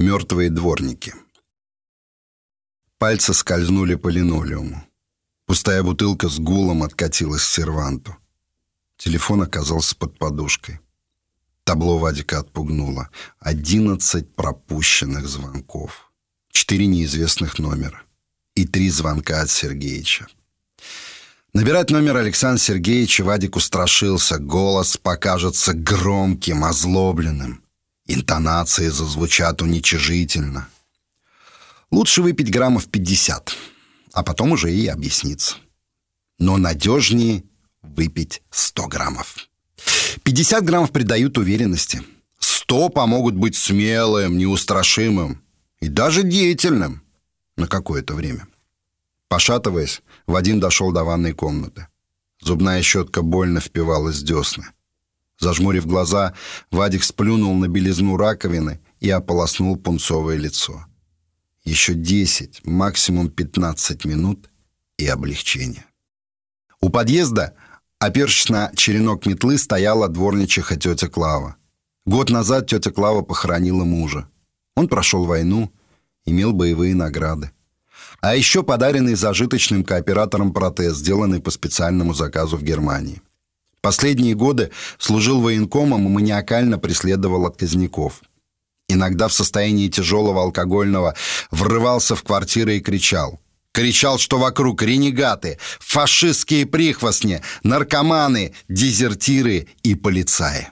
Мертвые дворники. Пальцы скользнули по линолеуму. Пустая бутылка с гулом откатилась к серванту. Телефон оказался под подушкой. Табло Вадика отпугнуло. Одиннадцать пропущенных звонков. Четыре неизвестных номера. И три звонка от Сергеича. Набирать номер Александра Сергеевича Вадик устрашился. Голос покажется громким, озлобленным. Интонации зазвучат уничижительно. Лучше выпить граммов 50, а потом уже и объясниться. Но надежнее выпить 100 граммов. 50 граммов придают уверенности. 100 помогут быть смелым, неустрашимым и даже деятельным на какое-то время. Пошатываясь, Вадим дошел до ванной комнаты. Зубная щетка больно впивалась в десны. Зажмурив глаза, Вадик сплюнул на белизну раковины и ополоснул пунцовое лицо. Еще 10, максимум 15 минут и облегчение. У подъезда, опершись на черенок метлы, стояла дворничиха тетя Клава. Год назад тетя Клава похоронила мужа. Он прошел войну, имел боевые награды. А еще подаренный зажиточным кооператором протез, сделанный по специальному заказу в Германии. Последние годы служил военкомом и маниакально преследовал отказников. Иногда в состоянии тяжелого алкогольного врывался в квартиры и кричал. Кричал, что вокруг ренегаты, фашистские прихвостни, наркоманы, дезертиры и полицаи.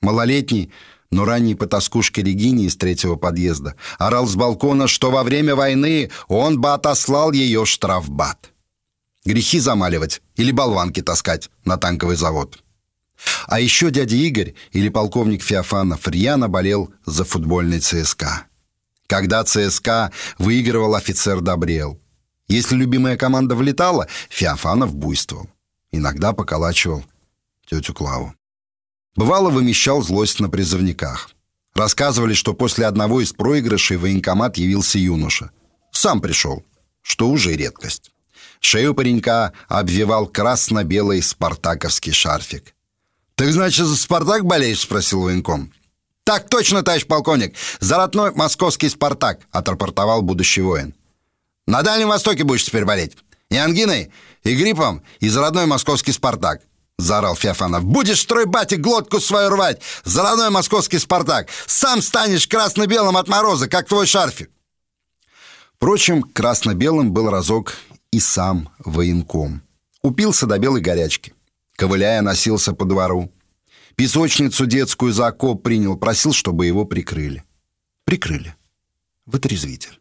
Малолетний, но ранний потаскушке Регине из третьего подъезда орал с балкона, что во время войны он бы отослал ее штрафбат. Грехи замаливать или болванки таскать на танковый завод. А еще дядя Игорь или полковник Феофанов рьяно болел за футбольный ЦСКА. Когда ЦСКА выигрывал, офицер добрел. Если любимая команда влетала, Феофанов буйствовал. Иногда поколачивал тетю Клаву. Бывало, вымещал злость на призывниках. Рассказывали, что после одного из проигрышей военкомат явился юноша. Сам пришел, что уже редкость. Шею паренька обвивал красно-белый спартаковский шарфик. «Ты, значит, за «Спартак» болеешь?» — спросил военком. «Так точно, товарищ полковник! За родной московский «Спартак», — отрапортовал будущий воин. «На Дальнем Востоке будешь теперь болеть. И ангиной, и гриппом, и за родной московский «Спартак». — заорал Феофанов. «Будешь стройбате глотку свою рвать! За родной московский «Спартак»! Сам станешь красно-белым от мороза, как твой шарфик!» Впрочем, красно-белым был разок и сам военком. Упился до белой горячки. Ковыляя, носился по двору. Песочницу детскую за окоп принял, просил, чтобы его прикрыли. Прикрыли. Вытрезвитель.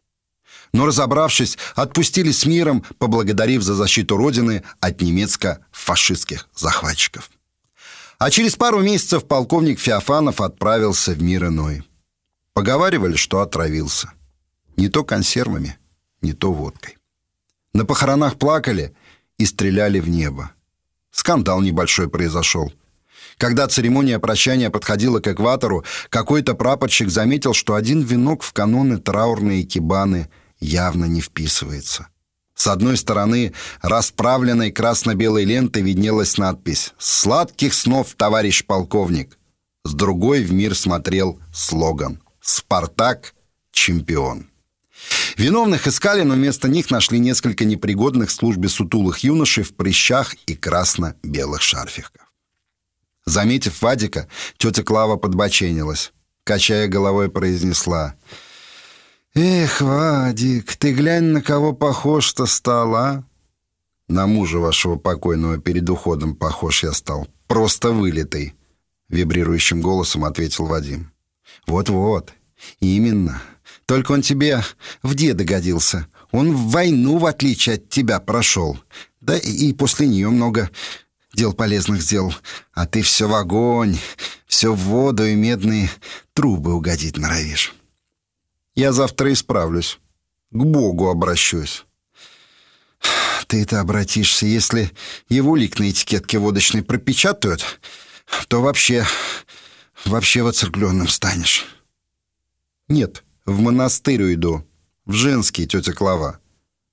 Но, разобравшись, отпустили с миром, поблагодарив за защиту Родины от немецко-фашистских захватчиков. А через пару месяцев полковник Феофанов отправился в мир иной. Поговаривали, что отравился. Не то консервами, не то водкой. На похоронах плакали и стреляли в небо. Скандал небольшой произошел. Когда церемония прощания подходила к экватору, какой-то прапорщик заметил, что один венок в каноны траурные кибаны явно не вписывается. С одной стороны расправленной красно-белой лентой виднелась надпись «Сладких снов, товарищ полковник». С другой в мир смотрел слоган «Спартак – чемпион». Виновных искали, но вместо них нашли несколько непригодных службе сутулых юношей в прыщах и красно-белых шарфиках. Заметив Вадика, тетя Клава подбоченилась. Качая головой, произнесла. «Эх, Вадик, ты глянь, на кого похож-то стал, а?» «На мужа вашего покойного перед уходом похож я стал. Просто вылитый», — вибрирующим голосом ответил Вадим. «Вот-вот, именно. Только он тебе в деда годился. Он в войну, в отличие от тебя, прошел. Да и после нее много дел полезных сделал. А ты все в огонь, все в воду и медные трубы угодить норовишь. Я завтра исправлюсь. К Богу обращусь. Ты-то обратишься, если его лик на этикетке водочной пропечатают, то вообще, вообще воцеркленным станешь. Нет, в монастырь уйду. В женский, тетя Клава.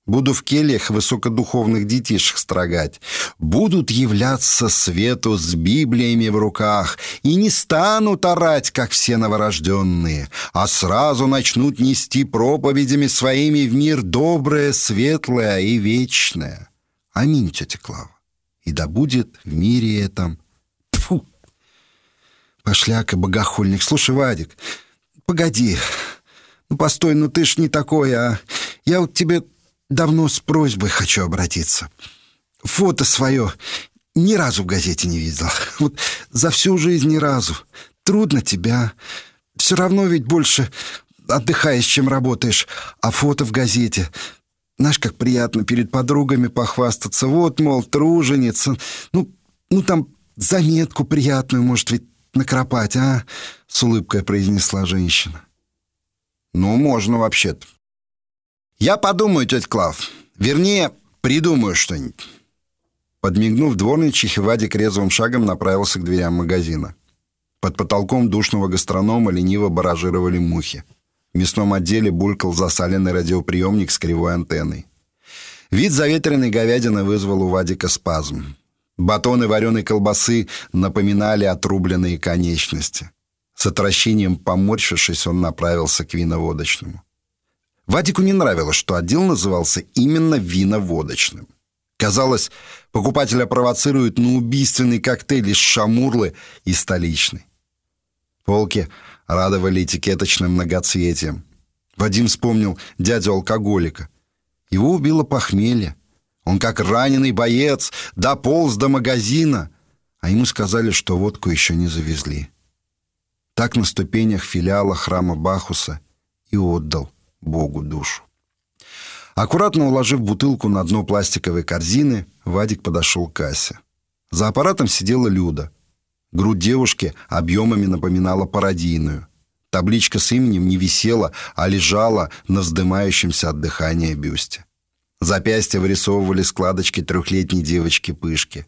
Буду в кельях высокодуховных детишек строгать. Будут являться свету с Библиями в руках и не станут орать, как все новорожденные, а сразу начнут нести проповедями своими в мир доброе, светлое и вечное. Аминь, тетя Клава. И да будет в мире этом... Тьфу! Пошляк и богохульник. Слушай, Вадик, погоди. Ну, постой, ну ты ж не такой, а... Я вот тебе давно с просьбой хочу обратиться. Фото свое ни разу в газете не видел. Вот за всю жизнь ни разу. Трудно тебя. Все равно ведь больше отдыхаешь, чем работаешь. А фото в газете... Знаешь, как приятно перед подругами похвастаться. Вот, мол, труженица. Ну, ну там заметку приятную, может, ведь накропать, а?» С улыбкой произнесла женщина. «Ну, можно вообще-то. «Я подумаю, тетя Клав. Вернее, придумаю что-нибудь». Подмигнув дворничихе, Вадик резвым шагом направился к дверям магазина. Под потолком душного гастронома лениво баражировали мухи. В мясном отделе булькал засаленный радиоприемник с кривой антенной. Вид заветренной говядины вызвал у Вадика спазм. Батоны вареной колбасы напоминали отрубленные конечности. С отвращением поморщившись, он направился к виноводочному. Вадику не нравилось, что отдел назывался именно виноводочным. Казалось, покупателя провоцируют на убийственный коктейль из шамурлы и столичный. Полки радовали этикеточным многоцветием. Вадим вспомнил дядю-алкоголика. Его убило похмелье. Он, как раненый боец, дополз до магазина, а ему сказали, что водку еще не завезли. Так на ступенях филиала храма Бахуса и отдал Богу душу. Аккуратно уложив бутылку на дно пластиковой корзины, Вадик подошел к кассе. За аппаратом сидела Люда. Грудь девушки объемами напоминала пародийную. Табличка с именем не висела, а лежала на вздымающемся от дыхания бюсте. Запястья вырисовывали складочки трехлетней девочки-пышки.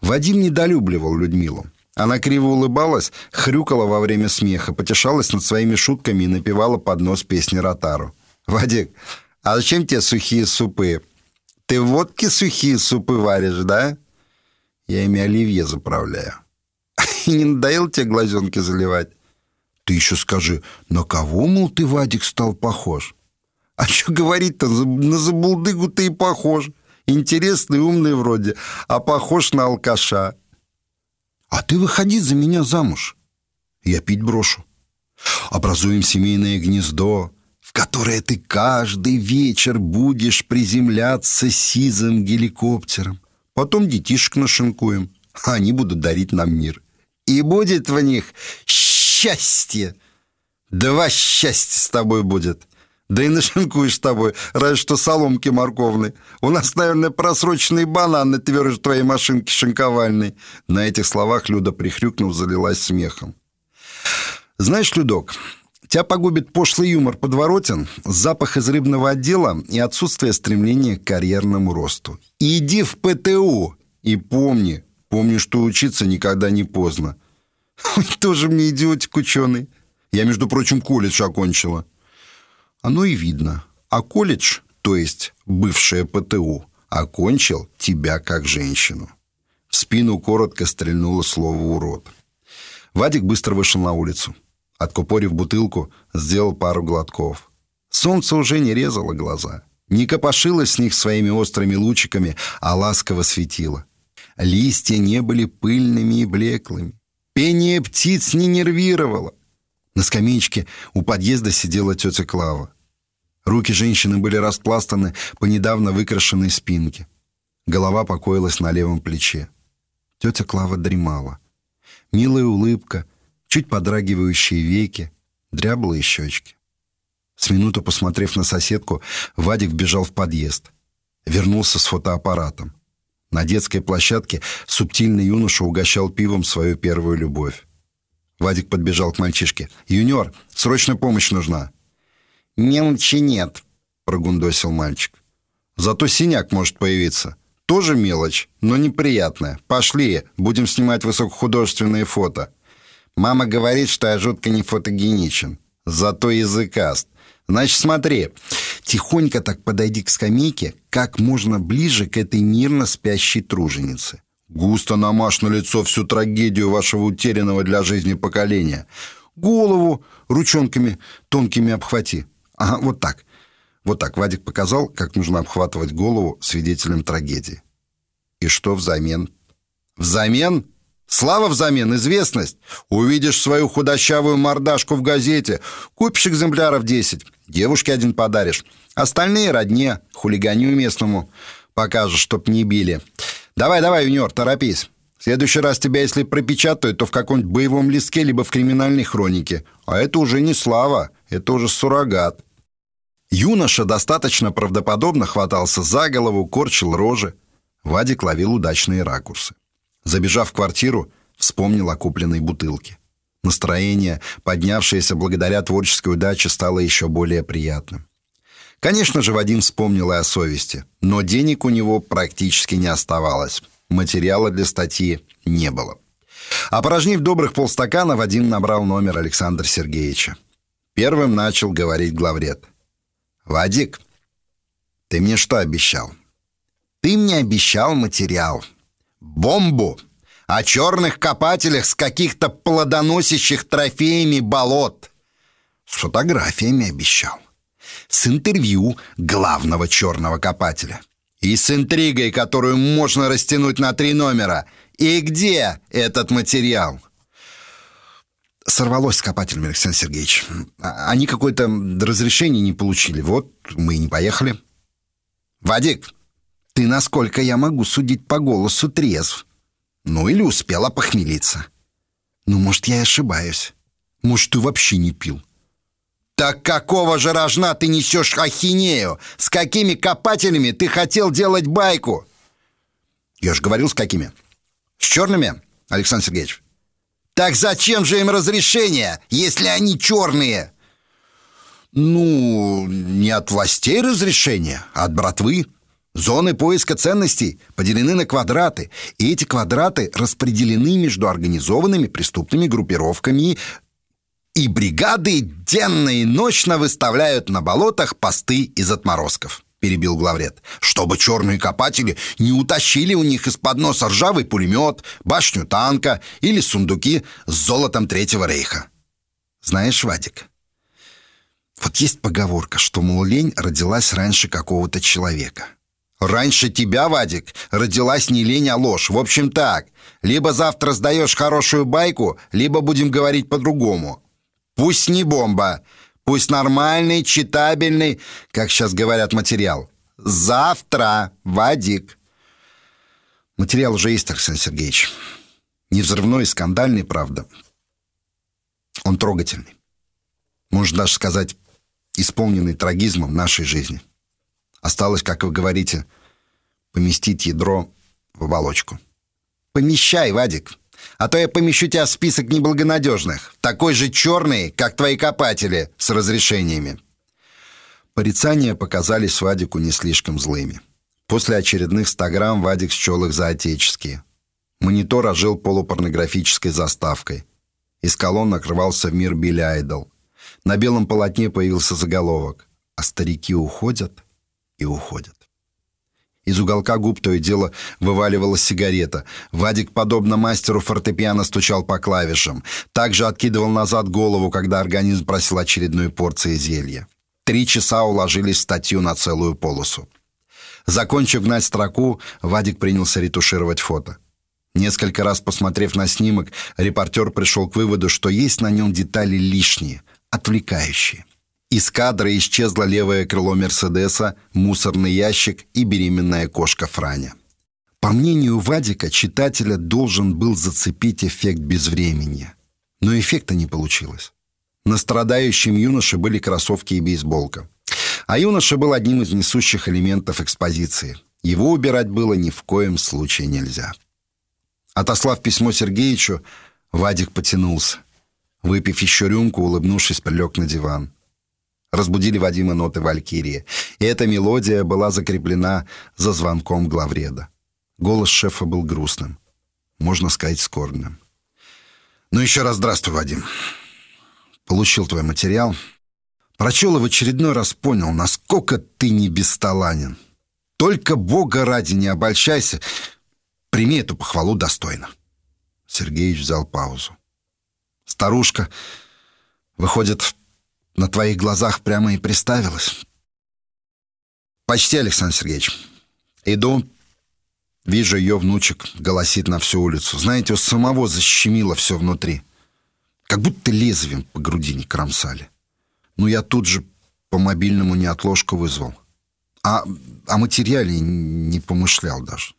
Вадим недолюбливал Людмилу. Она криво улыбалась, хрюкала во время смеха, потешалась над своими шутками и напевала под нос песни Ротару. «Вадик, а зачем тебе сухие супы? Ты водки сухие супы варишь, да?» «Я ими оливье заправляю». «И не надоел тебе глазенки заливать?» «Ты еще скажи, на кого, мол, ты, Вадик, стал похож?» «А что говорить-то, на забулдыгу ты и похож. Интересный, умный вроде, а похож на алкаша». А ты выходи за меня замуж. Я пить брошу. Образуем семейное гнездо, в которое ты каждый вечер будешь приземляться сизым геликоптером. Потом детишек нашинкуем, а они будут дарить нам мир. И будет в них счастье. Два счастья с тобой будет. Да и нашинкуешь с тобой, разве что соломки морковной. У нас, наверное, просроченные бананы тверже твоей машинки шинковальной». На этих словах Люда, прихрюкнув, залилась смехом. «Знаешь, Людок, тебя погубит пошлый юмор подворотен, запах из рыбного отдела и отсутствие стремления к карьерному росту. Иди в ПТУ и помни, помни, что учиться никогда не поздно. Ой, тоже мне идиотик ученый. Я, между прочим, колледж окончила». Оно и видно. А колледж, то есть бывшее ПТУ, окончил тебя как женщину. В спину коротко стрельнуло слово «урод». Вадик быстро вышел на улицу. Откупорив бутылку, сделал пару глотков. Солнце уже не резало глаза. Не копошилось с них своими острыми лучиками, а ласково светило. Листья не были пыльными и блеклыми. Пение птиц не нервировало. На скамеечке у подъезда сидела тетя Клава. Руки женщины были распластаны по недавно выкрашенной спинке. Голова покоилась на левом плече. Тетя Клава дремала. Милая улыбка, чуть подрагивающие веки, дряблые щечки. С минуту посмотрев на соседку, Вадик бежал в подъезд. Вернулся с фотоаппаратом. На детской площадке субтильный юноша угощал пивом свою первую любовь. Вадик подбежал к мальчишке. «Юниор, срочная помощь нужна!» «Мелочи нет», — прогундосил мальчик. «Зато синяк может появиться. Тоже мелочь, но неприятная. Пошли, будем снимать высокохудожественные фото. Мама говорит, что я жутко не фотогеничен. Зато языкаст. Значит, смотри, тихонько так подойди к скамейке как можно ближе к этой мирно спящей труженице. Густо намажь на лицо всю трагедию вашего утерянного для жизни поколения. Голову ручонками тонкими обхвати. Ага, вот так. Вот так Вадик показал, как нужно обхватывать голову свидетелем трагедии. И что взамен? Взамен? Слава взамен, известность. Увидишь свою худощавую мордашку в газете, купишь экземпляров 10, девушке один подаришь. Остальные родне, хулиганю местному покажешь, чтоб не били. Давай, давай, юниор, торопись. В следующий раз тебя, если пропечатают, то в каком-нибудь боевом листке, либо в криминальной хронике. А это уже не слава, это уже суррогат. Юноша достаточно правдоподобно хватался за голову, корчил рожи. Вадик ловил удачные ракурсы. Забежав в квартиру, вспомнил о купленной бутылке. Настроение, поднявшееся благодаря творческой удаче, стало еще более приятным. Конечно же, Вадим вспомнил и о совести, но денег у него практически не оставалось. Материала для статьи не было. Опорожнив добрых полстакана, Вадим набрал номер Александра Сергеевича. Первым начал говорить главред. «Вадик, ты мне что обещал?» «Ты мне обещал материал. Бомбу о черных копателях с каких-то плодоносящих трофеями болот. С фотографиями обещал. С интервью главного черного копателя. И с интригой, которую можно растянуть на три номера. И где этот материал? Сорвалось с копателями, Александр Сергеевич. А, они какое-то разрешение не получили. Вот мы и не поехали. Вадик, ты, насколько я могу судить по голосу, трезв. Ну или успела похмелиться. Ну, может, я и ошибаюсь. Может, ты вообще не пил. Так какого же рожна ты несешь ахинею? С какими копателями ты хотел делать байку? Я же говорил, с какими. С черными, Александр Сергеевич. Так зачем же им разрешение, если они черные? Ну, не от властей разрешение, а от братвы. Зоны поиска ценностей поделены на квадраты, и эти квадраты распределены между организованными преступными группировками и бригады денно и ночно выставляют на болотах посты из отморозков, перебил главред, чтобы черные копатели не утащили у них из-под носа ржавый пулемет, башню танка или сундуки с золотом Третьего рейха. Знаешь, Вадик, вот есть поговорка, что, мол, лень родилась раньше какого-то человека. Раньше тебя, Вадик, родилась не лень, а ложь. В общем так, либо завтра сдаешь хорошую байку, либо будем говорить по-другому. Пусть не бомба, пусть нормальный, читабельный, как сейчас говорят, материал. Завтра, Вадик. Материал уже есть, Александр Сергеевич. Не взрывной скандальный, правда. Он трогательный. Можно даже сказать, исполненный трагизмом нашей жизни. Осталось, как вы говорите, поместить ядро в оболочку. Помещай, Вадик, а то я помещу тебя в список неблагонадежных, такой же черный, как твои копатели с разрешениями. Порицания показались Вадику не слишком злыми. После очередных 100 грамм Вадик счел их за отеческие. Монитор ожил полупорнографической заставкой. Из колонн накрывался в мир Билли Айдол. На белом полотне появился заголовок «А старики уходят?» и уходят. Из уголка губ то и дело вываливалась сигарета. Вадик, подобно мастеру фортепиано, стучал по клавишам. Также откидывал назад голову, когда организм просил очередной порции зелья. Три часа уложились в статью на целую полосу. Закончив гнать строку, Вадик принялся ретушировать фото. Несколько раз посмотрев на снимок, репортер пришел к выводу, что есть на нем детали лишние, отвлекающие. Из кадра исчезло левое крыло Мерседеса, мусорный ящик и беременная кошка Франя. По мнению Вадика, читателя должен был зацепить эффект безвременья. Но эффекта не получилось. На страдающем юноше были кроссовки и бейсболка. А юноша был одним из несущих элементов экспозиции. Его убирать было ни в коем случае нельзя. Отослав письмо Сергеичу, Вадик потянулся. Выпив еще рюмку, улыбнувшись, прилег на диван разбудили Вадима ноты Валькирии. И эта мелодия была закреплена за звонком главреда. Голос шефа был грустным, можно сказать, скорбным. «Ну еще раз здравствуй, Вадим. Получил твой материал. Прочел и в очередной раз понял, насколько ты не бесталанен. Только Бога ради не обольщайся. Прими эту похвалу достойно. Сергеич взял паузу. Старушка, выходит, на твоих глазах прямо и приставилась. Почти, Александр Сергеевич. Иду, вижу ее внучек, голосит на всю улицу. Знаете, у самого защемило все внутри. Как будто лезвием по грудине кромсали. Ну, я тут же по мобильному неотложку вызвал. А о материале не помышлял даже.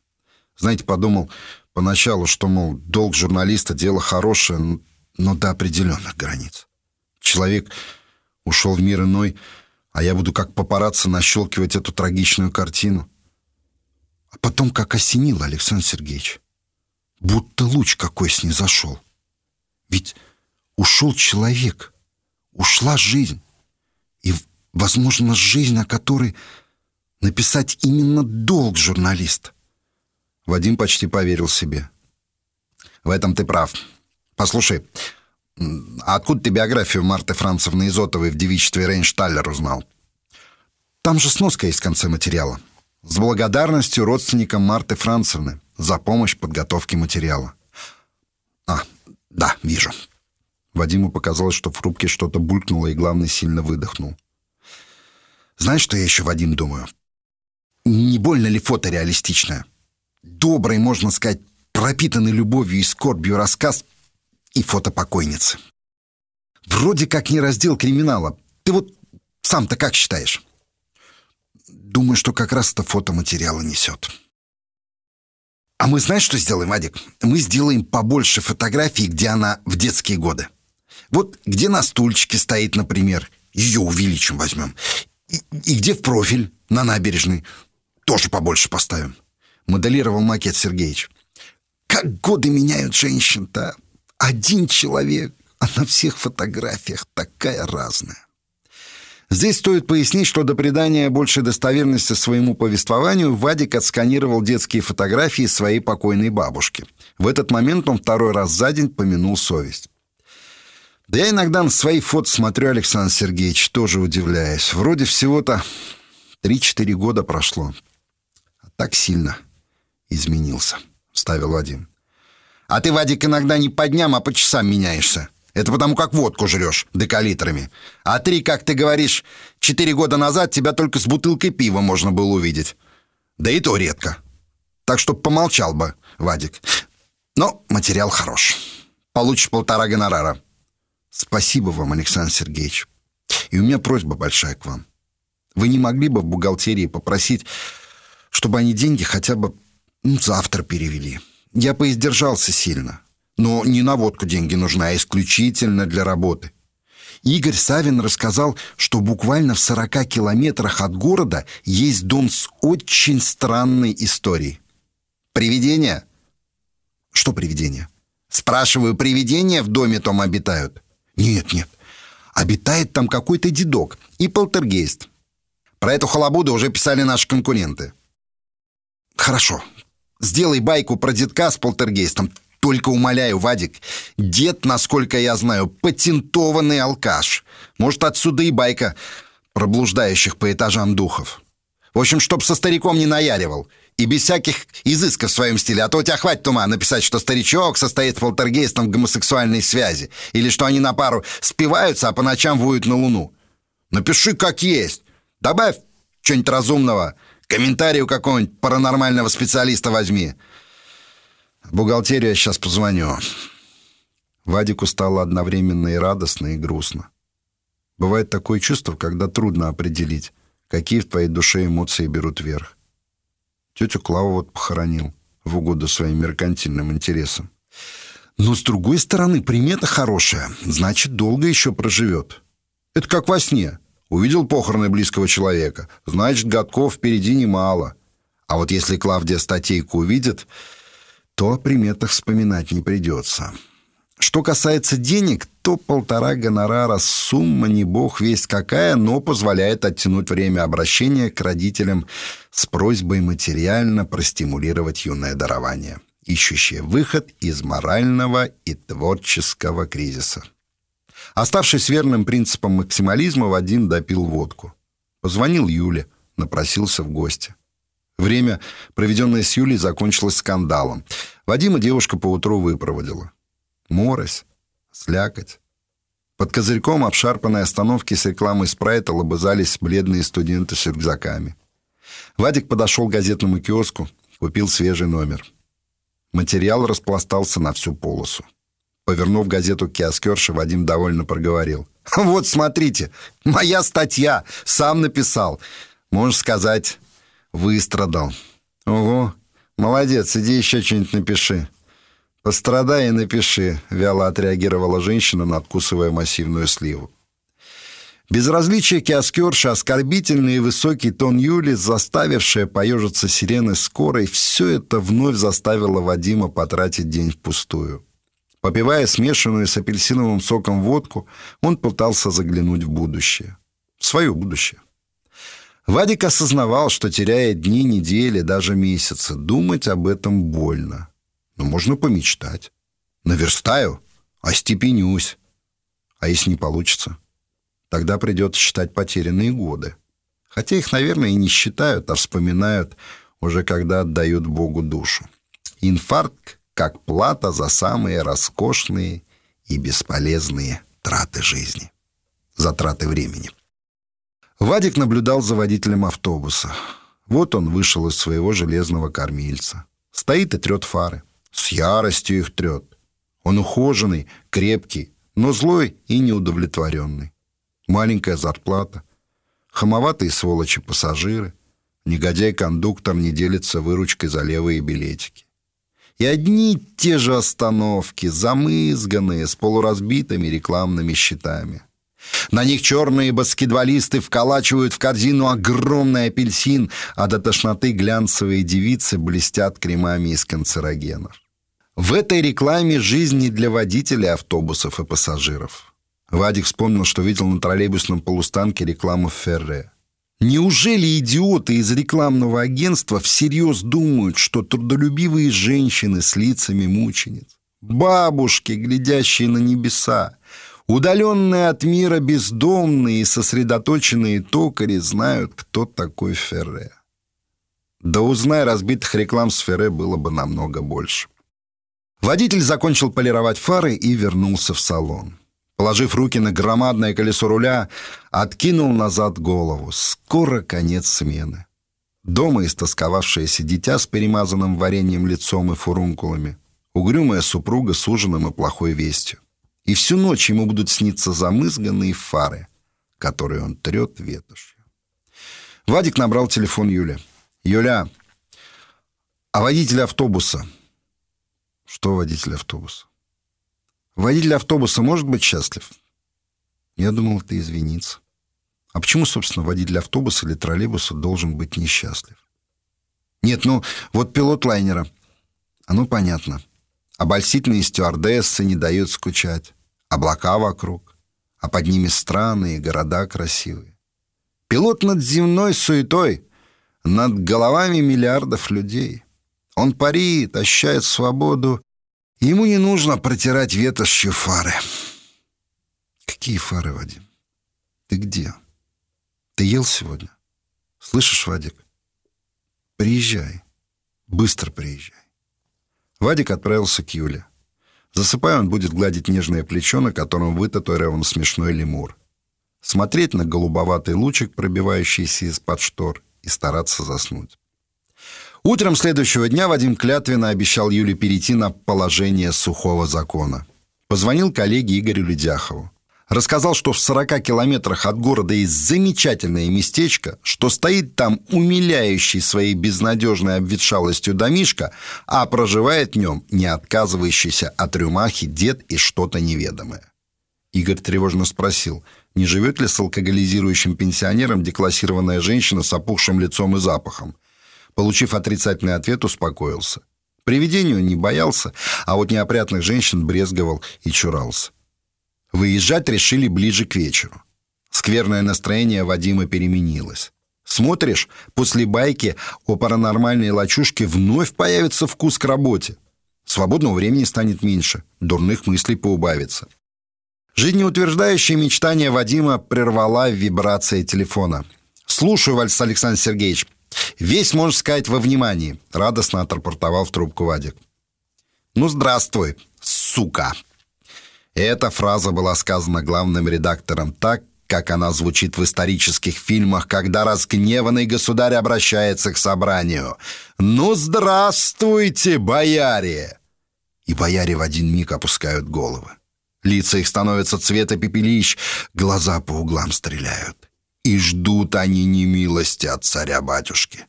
Знаете, подумал поначалу, что, мол, долг журналиста — дело хорошее, но до определенных границ. Человек ушел в мир иной, а я буду как папарацци нащелкивать эту трагичную картину. А потом как осенило, Александр Сергеевич. Будто луч какой снизошел. Ведь ушел человек, ушла жизнь. И, возможно, жизнь, о которой написать именно долг журналиста. Вадим почти поверил себе. В этом ты прав. Послушай, а откуда ты биографию Марты Францевны Изотовой в девичестве Рейншталлер узнал? Там же сноска есть в конце материала. С благодарностью родственникам Марты Францевны за помощь в подготовке материала. А, да, вижу. Вадиму показалось, что в рубке что-то булькнуло, и главный сильно выдохнул. Знаешь, что я еще, Вадим, думаю? Не больно ли фото реалистичное? Добрый, можно сказать, пропитанный любовью и скорбью рассказ и фото покойницы. Вроде как не раздел криминала. Ты вот сам-то как считаешь? Думаю, что как раз это фото материала несет. А мы знаешь, что сделаем, Адик? Мы сделаем побольше фотографий, где она в детские годы. Вот где на стульчике стоит, например, ее увеличим возьмем. И, и где в профиль на набережной тоже побольше поставим. Моделировал макет Сергеевич. Как годы меняют женщин-то. Один человек, а на всех фотографиях такая разная. Здесь стоит пояснить, что до придания большей достоверности своему повествованию Вадик отсканировал детские фотографии своей покойной бабушки. В этот момент он второй раз за день помянул совесть. Да я иногда на свои фото смотрю, Александр Сергеевич, тоже удивляюсь. Вроде всего-то 3-4 года прошло. А так сильно изменился, вставил Вадим. А ты, Вадик, иногда не по дням, а по часам меняешься. Это потому как водку жрешь декалитрами. А три, как ты говоришь, четыре года назад тебя только с бутылкой пива можно было увидеть. Да и то редко. Так что помолчал бы, Вадик. Но материал хорош. Получишь полтора гонорара. Спасибо вам, Александр Сергеевич. И у меня просьба большая к вам. Вы не могли бы в бухгалтерии попросить, чтобы они деньги хотя бы ну, завтра перевели? Я поиздержался сильно. Но не на водку деньги нужны, а исключительно для работы. Игорь Савин рассказал, что буквально в 40 километрах от города есть дом с очень странной историей. Привидения? Что привидения? Спрашиваю, привидения в доме том обитают? Нет, нет. Обитает там какой-то дедок и полтергейст. Про эту халабуду уже писали наши конкуренты. Хорошо. Сделай байку про дедка с полтергейстом. Только умоляю, Вадик, дед, насколько я знаю, патентованный алкаш. Может, отсюда и байка про блуждающих по этажам духов. В общем, чтоб со стариком не наяривал. И без всяких изысков в своем стиле. А то у тебя хватит ума написать, что старичок состоит полтергейстом в гомосексуальной связи. Или что они на пару спиваются, а по ночам воют на луну. Напиши как есть. Добавь что-нибудь разумного. Комментарию какого-нибудь паранормального специалиста возьми. Бухгалтерию я сейчас позвоню. Вадику стало одновременно и радостно, и грустно. Бывает такое чувство, когда трудно определить, какие в твоей душе эмоции берут верх. Тетю Клаву вот похоронил в угоду своим меркантильным интересам. Но, с другой стороны, примета хорошая, значит, долго еще проживет. Это как во сне. Увидел похороны близкого человека, значит, годков впереди немало. А вот если Клавдия статейку увидит, то о приметах вспоминать не придется. Что касается денег, то полтора гонорара сумма не бог весть какая, но позволяет оттянуть время обращения к родителям с просьбой материально простимулировать юное дарование, ищущее выход из морального и творческого кризиса. Оставшись верным принципам максимализма, Вадим допил водку. Позвонил Юле, напросился в гости. Время, проведенное с Юлей, закончилось скандалом. Вадима девушка поутру выпроводила. Морось, слякоть. Под козырьком обшарпанной остановки с рекламой спрайта лобызались бледные студенты с рюкзаками. Вадик подошел к газетному киоску, купил свежий номер. Материал распластался на всю полосу. Повернув газету к киоскерше, Вадим довольно проговорил. «Вот, смотрите, моя статья, сам написал. Можешь сказать, выстрадал». «Ого, молодец, иди еще что-нибудь напиши». «Пострадай и напиши», — вяло отреагировала женщина, надкусывая массивную сливу. Безразличие киоскерши, оскорбительный и высокий тон Юли, заставившая поежиться сирены скорой, все это вновь заставило Вадима потратить день впустую. Попивая смешанную с апельсиновым соком водку, он пытался заглянуть в будущее. В свое будущее. Вадик осознавал, что теряя дни, недели, даже месяцы, думать об этом больно. Но можно помечтать. Наверстаю, остепенюсь. А если не получится? Тогда придется считать потерянные годы. Хотя их, наверное, и не считают, а вспоминают уже когда отдают Богу душу. Инфаркт как плата за самые роскошные и бесполезные траты жизни. Затраты времени. Вадик наблюдал за водителем автобуса. Вот он вышел из своего железного кормильца. Стоит и трет фары. С яростью их трет. Он ухоженный, крепкий, но злой и неудовлетворенный. Маленькая зарплата. Хамоватые сволочи пассажиры. Негодяй-кондуктор не делится выручкой за левые билетики. И одни те же остановки, замызганные, с полуразбитыми рекламными щитами. На них черные баскетболисты вколачивают в корзину огромный апельсин, а до тошноты глянцевые девицы блестят кремами из канцерогенов. В этой рекламе жизни для водителей автобусов и пассажиров. Вадик вспомнил, что видел на троллейбусном полустанке рекламу Ферре. Неужели идиоты из рекламного агентства всерьез думают, что трудолюбивые женщины с лицами мучениц, бабушки, глядящие на небеса, удаленные от мира бездомные и сосредоточенные токари знают, кто такой Ферре? Да узнай разбитых реклам с Ферре было бы намного больше. Водитель закончил полировать фары и вернулся в салон. Положив руки на громадное колесо руля, откинул назад голову. Скоро конец смены. Дома истосковавшееся дитя с перемазанным вареньем лицом и фурункулами. Угрюмая супруга с ужином и плохой вестью. И всю ночь ему будут сниться замызганные фары, которые он трет ветошью. Вадик набрал телефон Юли. «Юля, а водитель автобуса?» «Что водитель автобуса?» Водитель автобуса может быть счастлив? Я думал, ты извиниться. А почему, собственно, водитель автобуса или троллейбуса должен быть несчастлив? Нет, ну, вот пилот лайнера. Оно понятно. Обольстительные стюардессы не дают скучать. Облака вокруг. А под ними страны и города красивые. Пилот над земной суетой. Над головами миллиардов людей. Он парит, ощущает свободу Ему не нужно протирать ветошью фары. Какие фары, Вадим? Ты где? Ты ел сегодня? Слышишь, Вадик? Приезжай. Быстро приезжай. Вадик отправился к Юле. Засыпая, он будет гладить нежное плечо, на котором вытатуирован смешной лемур. Смотреть на голубоватый лучик, пробивающийся из-под штор, и стараться заснуть. Утром следующего дня Вадим клятвенно обещал Юле перейти на положение сухого закона. Позвонил коллеге Игорю Ледяхову. Рассказал, что в 40 километрах от города есть замечательное местечко, что стоит там умиляющий своей безнадежной обветшалостью домишка, а проживает в нем не отказывающийся от рюмахи дед и что-то неведомое. Игорь тревожно спросил, не живет ли с алкоголизирующим пенсионером деклассированная женщина с опухшим лицом и запахом. Получив отрицательный ответ, успокоился. Привидению не боялся, а вот неопрятных женщин брезговал и чурался. Выезжать решили ближе к вечеру. Скверное настроение Вадима переменилось. Смотришь, после байки о паранормальной лачушке вновь появится вкус к работе. Свободного времени станет меньше, дурных мыслей поубавится. Жизнеутверждающее мечтание Вадима прервала вибрация телефона. «Слушаю, Вальс Александр Сергеевич. Весь, можно сказать, во внимании», — радостно отрапортовал в трубку Вадик. «Ну, здравствуй, сука!» Эта фраза была сказана главным редактором так, как она звучит в исторических фильмах, когда разгневанный государь обращается к собранию. «Ну, здравствуйте, бояре!» И бояре в один миг опускают головы. Лица их становятся цвета пепелищ, глаза по углам стреляют. И ждут они немилости от царя-батюшки.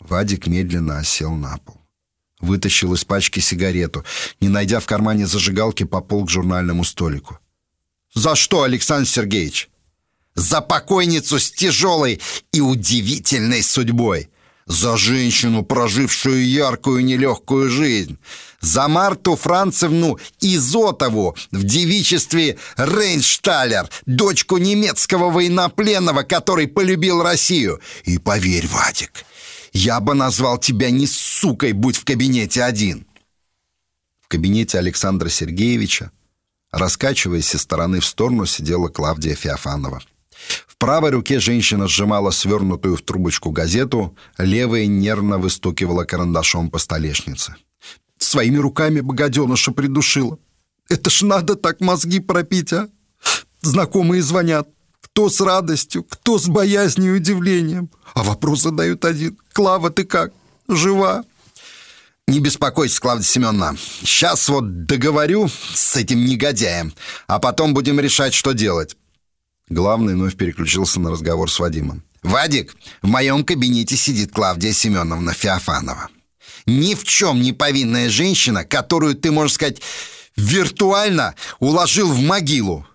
Вадик медленно осел на пол. Вытащил из пачки сигарету. Не найдя в кармане зажигалки, пополз к журнальному столику. «За что, Александр Сергеевич?» «За покойницу с тяжелой и удивительной судьбой!» «За женщину, прожившую яркую нелегкую жизнь!» «За Марту Францевну Изотову в девичестве Рейншталер, дочку немецкого военнопленного, который полюбил Россию!» «И поверь, Вадик, я бы назвал тебя не сукой, будь в кабинете один!» В кабинете Александра Сергеевича Раскачиваясь из стороны в сторону, сидела Клавдия Феофанова. В правой руке женщина сжимала свернутую в трубочку газету, левая нервно выстукивала карандашом по столешнице. «Своими руками богоденыша придушила. Это ж надо так мозги пропить, а? Знакомые звонят. Кто с радостью, кто с боязнью и удивлением. А вопрос задают один. «Клава, ты как? Жива?» Не беспокойтесь, Клавдия Семеновна. Сейчас вот договорю с этим негодяем, а потом будем решать, что делать. Главный вновь переключился на разговор с Вадимом. «Вадик, в моем кабинете сидит Клавдия Семеновна Феофанова. Ни в чем не повинная женщина, которую ты, можешь сказать, виртуально уложил в могилу».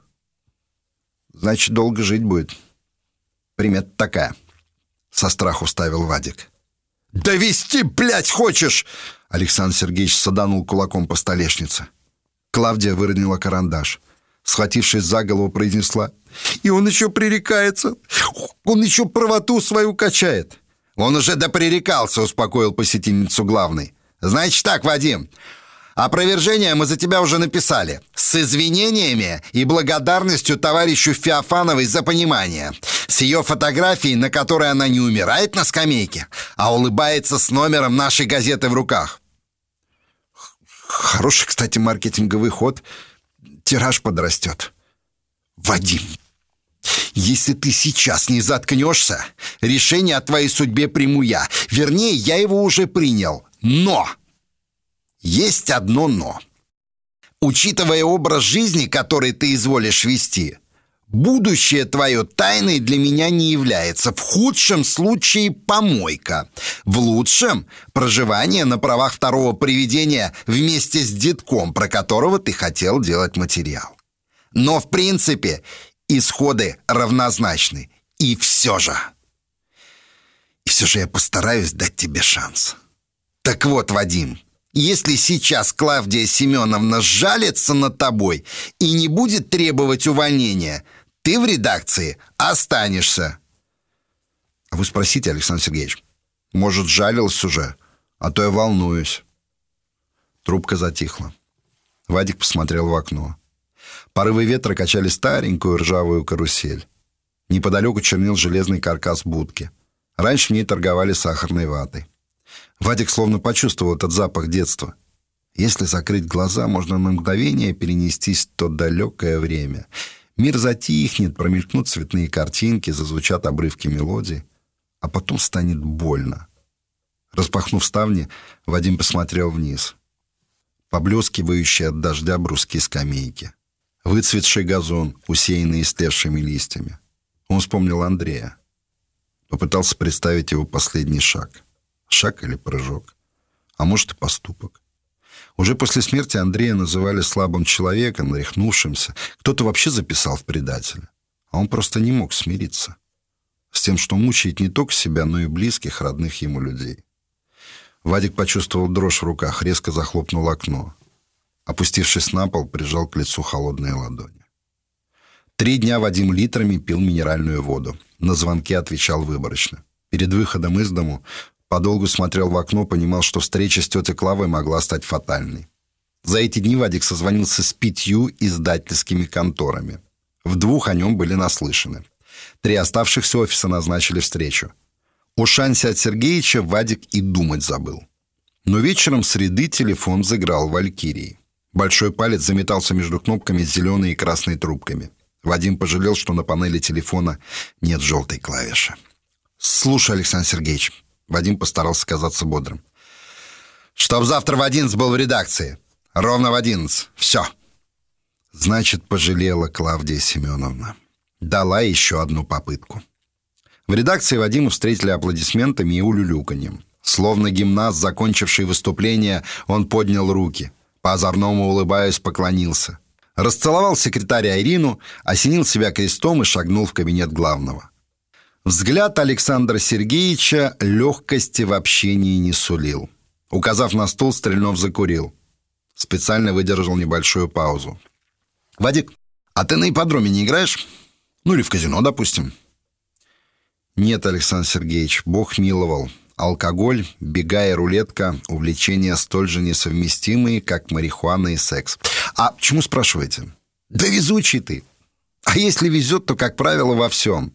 «Значит, долго жить будет. Примета такая», — со страху ставил Вадик. «Довести, блядь, хочешь!» Александр Сергеевич саданул кулаком по столешнице. Клавдия выронила карандаш. Схватившись за голову, произнесла. «И он еще пререкается! Он еще правоту свою качает!» «Он уже допререкался», — успокоил посетительницу главный. «Значит так, Вадим, Опровержение мы за тебя уже написали. С извинениями и благодарностью товарищу Феофановой за понимание. С ее фотографией, на которой она не умирает на скамейке, а улыбается с номером нашей газеты в руках. Хороший, кстати, маркетинговый ход. Тираж подрастет. Вадим, если ты сейчас не заткнешься, решение о твоей судьбе приму я. Вернее, я его уже принял. Но есть одно «но». Учитывая образ жизни, который ты изволишь вести, будущее твое тайной для меня не является. В худшем случае помойка. В лучшем – проживание на правах второго привидения вместе с детком, про которого ты хотел делать материал. Но в принципе исходы равнозначны. И все же... И все же я постараюсь дать тебе шанс. Так вот, Вадим, если сейчас Клавдия Семеновна жалится над тобой и не будет требовать увольнения, ты в редакции останешься. А вы спросите, Александр Сергеевич, может, жалилась уже, а то я волнуюсь. Трубка затихла. Вадик посмотрел в окно. Порывы ветра качали старенькую ржавую карусель. Неподалеку чернил железный каркас будки. Раньше в ней торговали сахарной ватой. Вадик словно почувствовал этот запах детства. Если закрыть глаза, можно на мгновение перенестись в то далекое время. Мир затихнет, промелькнут цветные картинки, зазвучат обрывки мелодий, а потом станет больно. Распахнув ставни, Вадим посмотрел вниз. Поблескивающие от дождя бруски скамейки. Выцветший газон, усеянный истлевшими листьями. Он вспомнил Андрея. Попытался представить его последний шаг — Шаг или прыжок. А может и поступок. Уже после смерти Андрея называли слабым человеком, нарехнувшимся. Кто-то вообще записал в предателя. А он просто не мог смириться. С тем, что мучает не только себя, но и близких, родных ему людей. Вадик почувствовал дрожь в руках, резко захлопнул окно. Опустившись на пол, прижал к лицу холодные ладони. Три дня Вадим литрами пил минеральную воду. На звонки отвечал выборочно. Перед выходом из дому Подолгу смотрел в окно, понимал, что встреча с тетей Клавой могла стать фатальной. За эти дни Вадик созвонился с пятью издательскими конторами. В двух о нем были наслышаны. Три оставшихся офиса назначили встречу. О шансе от Сергеевича Вадик и думать забыл. Но вечером среды телефон заграл Валькирии. Большой палец заметался между кнопками с зеленой и красной трубками. Вадим пожалел, что на панели телефона нет желтой клавиши. «Слушай, Александр Сергеевич». Вадим постарался казаться бодрым. «Чтоб завтра в одиннадцать был в редакции. Ровно в одиннадцать. Все». Значит, пожалела Клавдия Семеновна. Дала еще одну попытку. В редакции Вадима встретили аплодисментами и улюлюканьем. Словно гимнаст, закончивший выступление, он поднял руки. По-озорному улыбаясь, поклонился. Расцеловал секретаря Ирину, осенил себя крестом и шагнул в кабинет главного. Взгляд Александра Сергеевича легкости в общении не сулил. Указав на стул, Стрельнов закурил. Специально выдержал небольшую паузу. «Вадик, а ты на ипподроме не играешь? Ну или в казино, допустим?» «Нет, Александр Сергеевич, Бог миловал. Алкоголь, бега и рулетка — увлечения столь же несовместимые, как марихуана и секс. А почему спрашиваете? Да везучий ты. А если везет, то, как правило, во всем.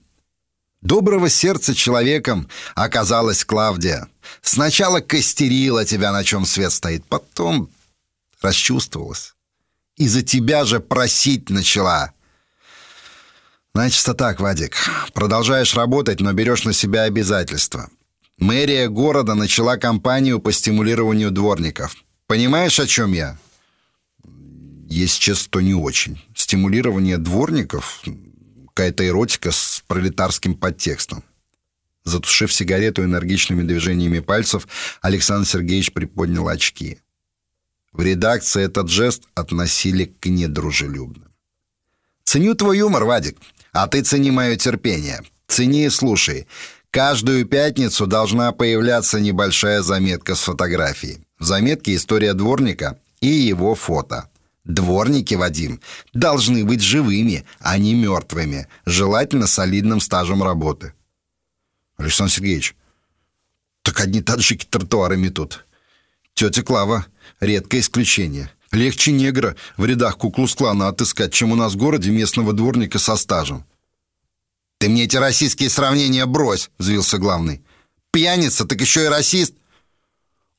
Доброго сердца человеком оказалась Клавдия. Сначала костерила тебя, на чем свет стоит, потом расчувствовалась. И за тебя же просить начала. Значит, так, Вадик, продолжаешь работать, но берешь на себя обязательства. Мэрия города начала кампанию по стимулированию дворников. Понимаешь, о чем я? Если честно, не очень. Стимулирование дворников — какая-то эротика с пролетарским подтекстом. Затушив сигарету энергичными движениями пальцев, Александр Сергеевич приподнял очки. В редакции этот жест относили к недружелюбным. «Ценю твой юмор, Вадик, а ты цени мое терпение. Цени и слушай. Каждую пятницу должна появляться небольшая заметка с фотографией. В заметке история дворника и его фото. Дворники, Вадим, должны быть живыми, а не мертвыми, желательно солидным стажем работы. Александр Сергеевич, так одни таджики тротуарами тут. Тетя Клава, редкое исключение. Легче негра в рядах куклус-клана отыскать, чем у нас в городе местного дворника со стажем. «Ты мне эти российские сравнения брось!» — взвился главный. «Пьяница, так еще и расист!»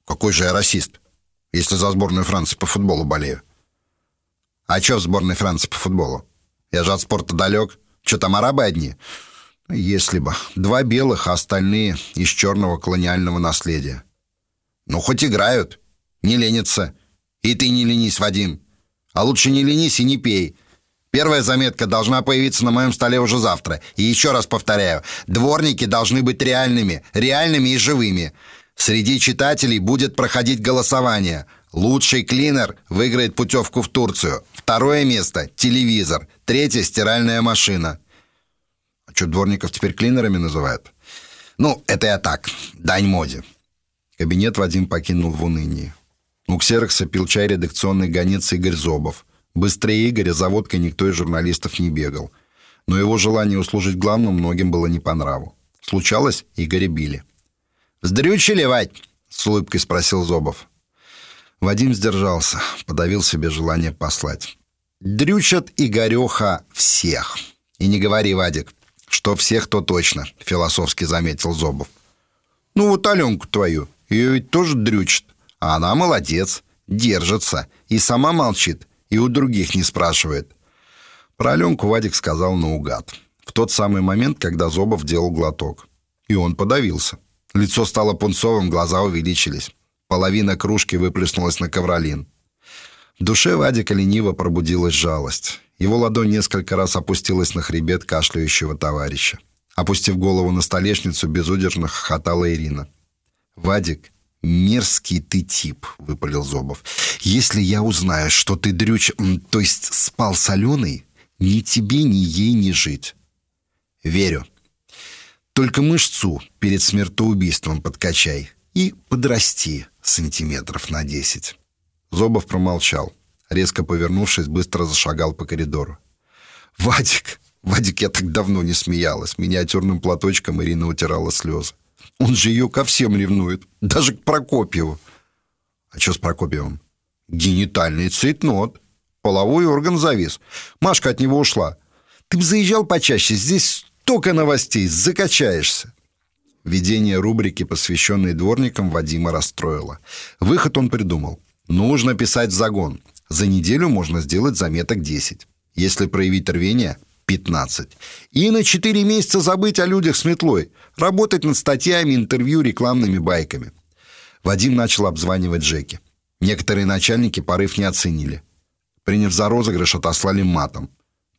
«Какой же я расист, если за сборную Франции по футболу болею?» «А что в сборной Франции по футболу? Я же от спорта далек. Что там, арабы одни?» «Если бы. Два белых, а остальные из черного колониального наследия». «Ну, хоть играют. Не ленятся. И ты не ленись, Вадим. А лучше не ленись и не пей. Первая заметка должна появиться на моем столе уже завтра. И еще раз повторяю, дворники должны быть реальными, реальными и живыми. Среди читателей будет проходить голосование. Лучший клинер выиграет путевку в Турцию. Второе место – телевизор. Третье – стиральная машина. А что, дворников теперь клинерами называют? Ну, это я так, дань моде. Кабинет Вадим покинул в унынии. У ксерокса пил чай редакционный гонец Игорь Зобов – Быстрее Игоря за водкой никто из журналистов не бегал. Но его желание услужить главному многим было не по нраву. Случалось, Игоря били. «Сдрючили, Вать?» — с улыбкой спросил Зобов. Вадим сдержался, подавил себе желание послать. «Дрючат Игореха всех. И не говори, Вадик, что всех, то точно», — философски заметил Зобов. «Ну вот Аленку твою, ее ведь тоже дрючат. А она молодец, держится и сама молчит, и у других не спрашивает. Про Аленку Вадик сказал наугад. В тот самый момент, когда Зобов делал глоток. И он подавился. Лицо стало пунцовым, глаза увеличились. Половина кружки выплеснулась на ковролин. В душе Вадика лениво пробудилась жалость. Его ладонь несколько раз опустилась на хребет кашляющего товарища. Опустив голову на столешницу, безудержно хохотала Ирина. «Вадик, «Мерзкий ты тип», — выпалил Зобов. «Если я узнаю, что ты дрюч... то есть спал с Аленой, ни тебе, ни ей не жить». «Верю. Только мышцу перед смертоубийством подкачай и подрасти сантиметров на десять». Зобов промолчал. Резко повернувшись, быстро зашагал по коридору. «Вадик! Вадик, я так давно не смеялась!» Миниатюрным платочком Ирина утирала слезы. Он же ее ко всем ревнует, даже к Прокопьеву. А что с Прокопьевым? Генитальный цейтнот. Половой орган завис. Машка от него ушла. Ты бы заезжал почаще, здесь столько новостей, закачаешься. Ведение рубрики, посвященной дворникам, Вадима расстроило. Выход он придумал. Нужно писать загон. За неделю можно сделать заметок 10. Если проявить рвение, 15. И на 4 месяца забыть о людях с метлой. Работать над статьями, интервью, рекламными байками. Вадим начал обзванивать Джеки. Некоторые начальники порыв не оценили. Приняв за розыгрыш, отослали матом.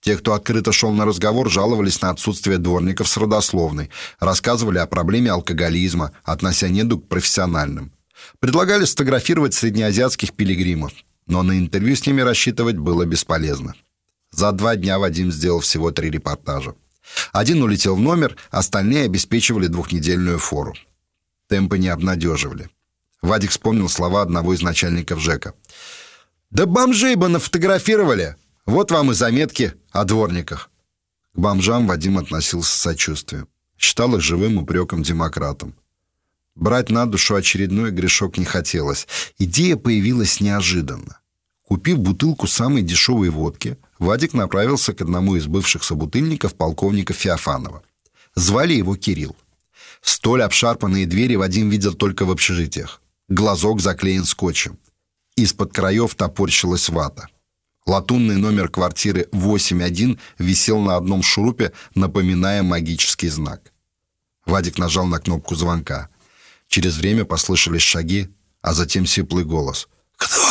Те, кто открыто шел на разговор, жаловались на отсутствие дворников с родословной, рассказывали о проблеме алкоголизма, относя недуг к профессиональным. Предлагали сфотографировать среднеазиатских пилигримов, но на интервью с ними рассчитывать было бесполезно. За два дня Вадим сделал всего три репортажа. Один улетел в номер, остальные обеспечивали двухнедельную фору. Темпы не обнадеживали. Вадик вспомнил слова одного из начальников ЖЭКа. «Да бомжей бы нафотографировали! Вот вам и заметки о дворниках. К бомжам Вадим относился с сочувствием. Считал их живым упреком демократам. Брать на душу очередной грешок не хотелось. Идея появилась неожиданно. Купив бутылку самой дешевой водки, Вадик направился к одному из бывших собутыльников полковника Феофанова. Звали его Кирилл. Столь обшарпанные двери Вадим видел только в общежитиях. Глазок заклеен скотчем. Из-под краев топорщилась вата. Латунный номер квартиры 8.1 висел на одном шурупе, напоминая магический знак. Вадик нажал на кнопку звонка. Через время послышались шаги, а затем сиплый голос. «Кто?»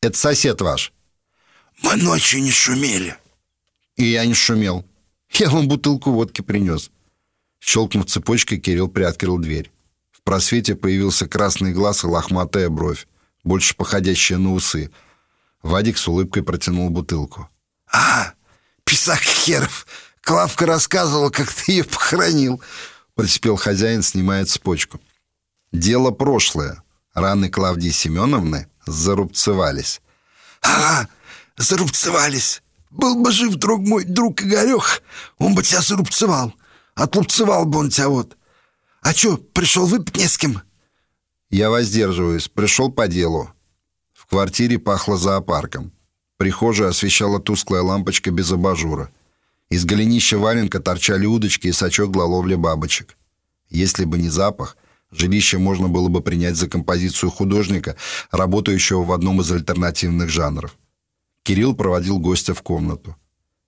«Это сосед ваш». «Мы ночью не шумели». «И я не шумел. Я вам бутылку водки принес». Щелкнув цепочкой, Кирилл приоткрыл дверь. В просвете появился красный глаз и лохматая бровь, больше походящая на усы — Вадик с улыбкой протянул бутылку. «А, писак херов! Клавка рассказывала, как ты ее похоронил!» Просипел хозяин, снимая цепочку. «Дело прошлое. Раны Клавдии Семеновны зарубцевались». «Ага, зарубцевались. Был бы жив друг мой, друг Игорех, он бы тебя зарубцевал. Отлупцевал бы он тебя вот. А чё, пришел выпить не с кем?» «Я воздерживаюсь. Пришел по делу. В квартире пахло зоопарком. Прихожую освещала тусклая лампочка без абажура. Из голенища валенка торчали удочки и сачок для ловли бабочек. Если бы не запах, жилище можно было бы принять за композицию художника, работающего в одном из альтернативных жанров. Кирилл проводил гостя в комнату.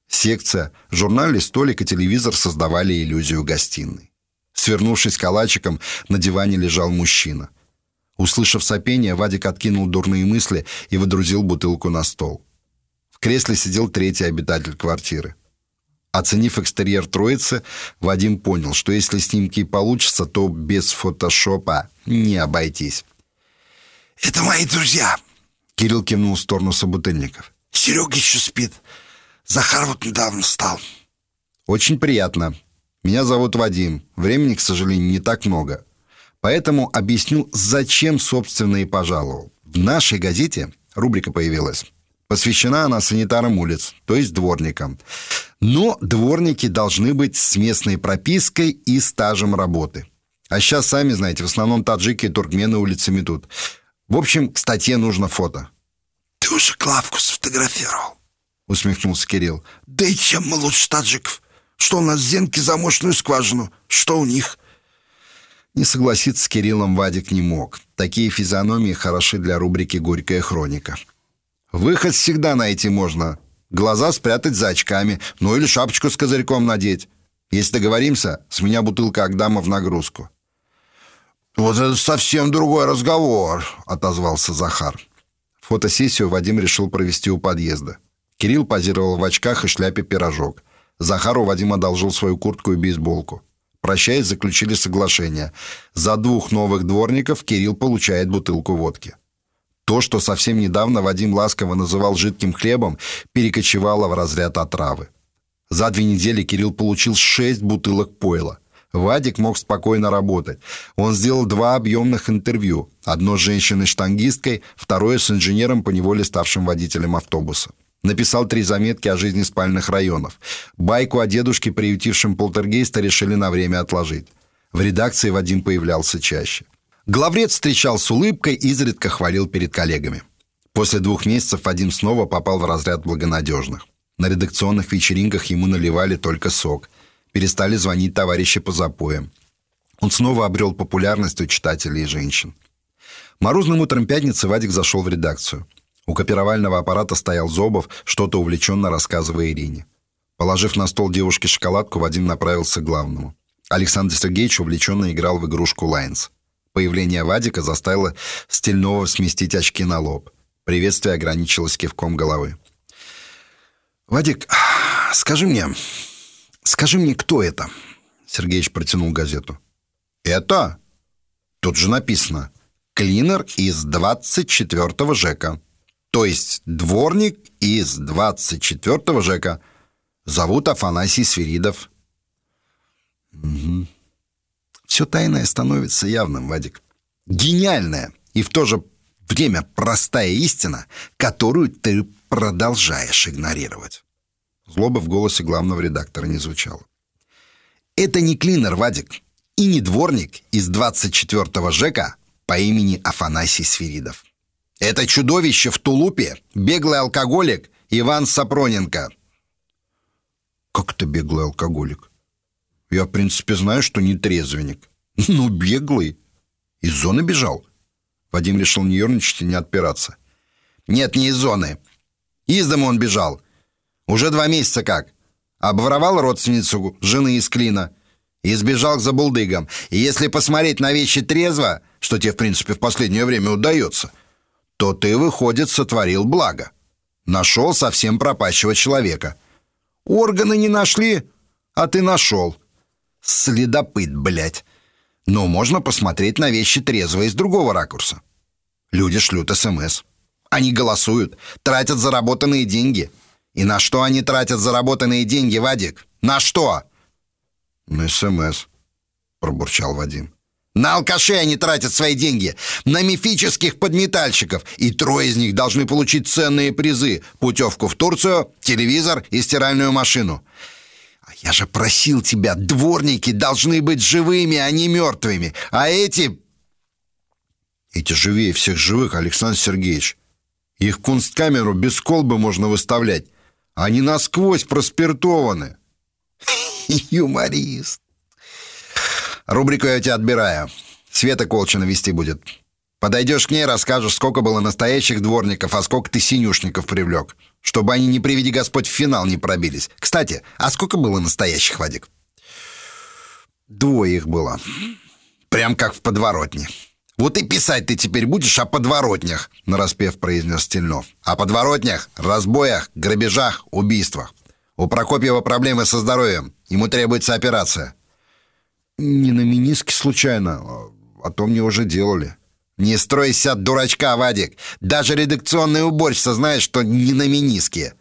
Секция, журнальный столик и телевизор создавали иллюзию гостиной. Свернувшись калачиком, на диване лежал мужчина. Услышав сопение, Вадик откинул дурные мысли и выдрузил бутылку на стол. В кресле сидел третий обитатель квартиры. Оценив экстерьер троицы, Вадим понял, что если снимки получатся, то без фотошопа не обойтись. «Это мои друзья!» Кирилл кивнул в сторону собутыльников. «Серега еще спит. Захар вот недавно встал». «Очень приятно. Меня зовут Вадим. Времени, к сожалению, не так много. Поэтому объясню, зачем, собственно, и пожаловал. В нашей газете рубрика появилась. Посвящена она санитарам улиц, то есть дворникам. Но дворники должны быть с местной пропиской и стажем работы. А сейчас, сами знаете, в основном таджики и туркмены улицами тут. В общем, к статье нужно фото. «Ты уже Клавку сфотографировал?» Усмехнулся Кирилл. «Да и чем мы лучше таджиков? Что у нас зенки за мощную скважину? Что у них?» Не согласиться с Кириллом Вадик не мог. Такие физиономии хороши для рубрики «Горькая хроника». Выход всегда найти можно. Глаза спрятать за очками, ну или шапочку с козырьком надеть. Если договоримся, с меня бутылка Агдама в нагрузку. «Вот это совсем другой разговор», — отозвался Захар. Фотосессию Вадим решил провести у подъезда. Кирилл позировал в очках и шляпе пирожок. Захару Вадим одолжил свою куртку и бейсболку. Прощаясь, заключили соглашение. За двух новых дворников Кирилл получает бутылку водки. То, что совсем недавно Вадим ласково называл жидким хлебом, перекочевало в разряд отравы. За две недели Кирилл получил шесть бутылок пойла. Вадик мог спокойно работать. Он сделал два объемных интервью. Одно с женщиной-штангисткой, второе с инженером, поневоле ставшим водителем автобуса. Написал три заметки о жизни спальных районов. Байку о дедушке, приютившем полтергейста, решили на время отложить. В редакции Вадим появлялся чаще. Главред встречал с улыбкой, изредка хвалил перед коллегами. После двух месяцев Вадим снова попал в разряд благонадежных. На редакционных вечеринках ему наливали только сок. Перестали звонить товарищи по запоям. Он снова обрел популярность у читателей и женщин. Морозным утром пятницы Вадик зашел в редакцию. У копировального аппарата стоял Зобов, что-то увлеченно рассказывая Ирине. Положив на стол девушке шоколадку, Вадим направился к главному. Александр Сергеевич увлеченно играл в игрушку «Лайнс». Появление Вадика заставило Стильного сместить очки на лоб. Приветствие ограничилось кивком головы. «Вадик, скажи мне, скажи мне, кто это?» Сергеевич протянул газету. «Это? Тут же написано. Клинер из 24-го ЖЭКа. То есть дворник из 24-го ЖЭКа. Зовут Афанасий Свиридов». Угу. Все тайное становится явным, Вадик. Гениальная и в то же время простая истина, которую ты продолжаешь игнорировать. Злоба в голосе главного редактора не звучала. Это не клинер, Вадик, и не дворник из 24-го ЖЭКа по имени Афанасий Свиридов. Это чудовище в тулупе, беглый алкоголик Иван Сапроненко. Как это беглый алкоголик? Я, в принципе, знаю, что не трезвенник. Ну, беглый. Из зоны бежал. Вадим решил не ерничать и не отпираться. Нет, не из зоны. Из дома он бежал. Уже два месяца как. Обворовал родственницу жены из клина и сбежал к забулдыгам. И если посмотреть на вещи трезво, что тебе, в принципе, в последнее время удается, то ты, выходит, сотворил благо. Нашел совсем пропащего человека. Органы не нашли, а ты нашел. Следопыт, блядь. Но можно посмотреть на вещи трезво из другого ракурса. Люди шлют СМС. Они голосуют, тратят заработанные деньги. И на что они тратят заработанные деньги, Вадик? На что? На СМС, пробурчал Вадим. На алкашей они тратят свои деньги, на мифических подметальщиков, и трое из них должны получить ценные призы – путевку в Турцию, телевизор и стиральную машину. А я же просил тебя, дворники должны быть живыми, а не мертвыми. А эти... Эти живее всех живых, Александр Сергеевич. Их в кунсткамеру без колбы можно выставлять. Они насквозь проспиртованы. Юморист. Рубрику я тебя отбираю. Света Колчина вести будет. Подойдешь к ней, расскажешь, сколько было настоящих дворников, а сколько ты синюшников привлек. Чтобы они, не приведи Господь, в финал не пробились. Кстати, а сколько было настоящих, Вадик? Двое их было. Прям как в подворотне. Вот и писать ты теперь будешь о подворотнях, нараспев произнес Стельнов. О подворотнях, разбоях, грабежах, убийствах. У Прокопьева проблемы со здоровьем. Ему требуется операция. Не на миниске случайно, а то мне уже делали. «Не стройся от дурачка, Вадик. Даже редакционный уборщица знает, что не на миниске.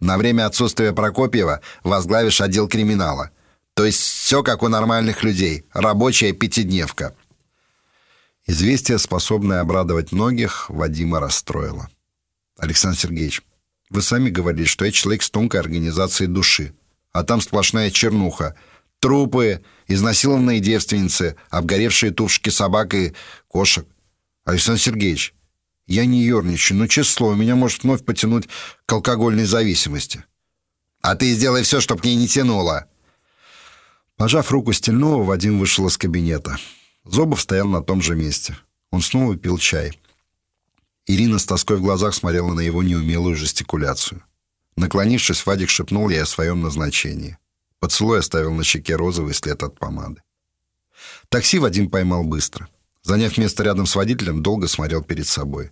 На время отсутствия Прокопьева возглавишь отдел криминала. То есть все как у нормальных людей. Рабочая пятидневка». Известие, способное обрадовать многих, Вадима расстроило. «Александр Сергеевич, вы сами говорили, что я человек с тонкой организацией души. А там сплошная чернуха. Трупы, изнасилованные девственницы, обгоревшие тушки собак и кошек. Александр Сергеевич, я не ерничаю, но число меня может вновь потянуть к алкогольной зависимости. А ты сделай все, чтобы к ней не тянуло. Пожав руку Стельного, Вадим вышел из кабинета. Зобов стоял на том же месте. Он снова пил чай. Ирина с тоской в глазах смотрела на его неумелую жестикуляцию. Наклонившись, Вадик шепнул ей о своем назначении. Поцелуй оставил на щеке розовый след от помады. Такси Вадим поймал быстро. Заняв место рядом с водителем, долго смотрел перед собой.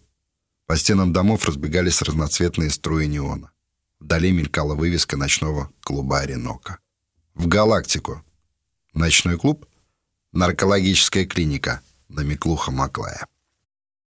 По стенам домов разбегались разноцветные струи неона. Вдали мелькала вывеска ночного клуба «Оренока». В «Галактику». Ночной клуб? Наркологическая клиника на Миклуха Маклая.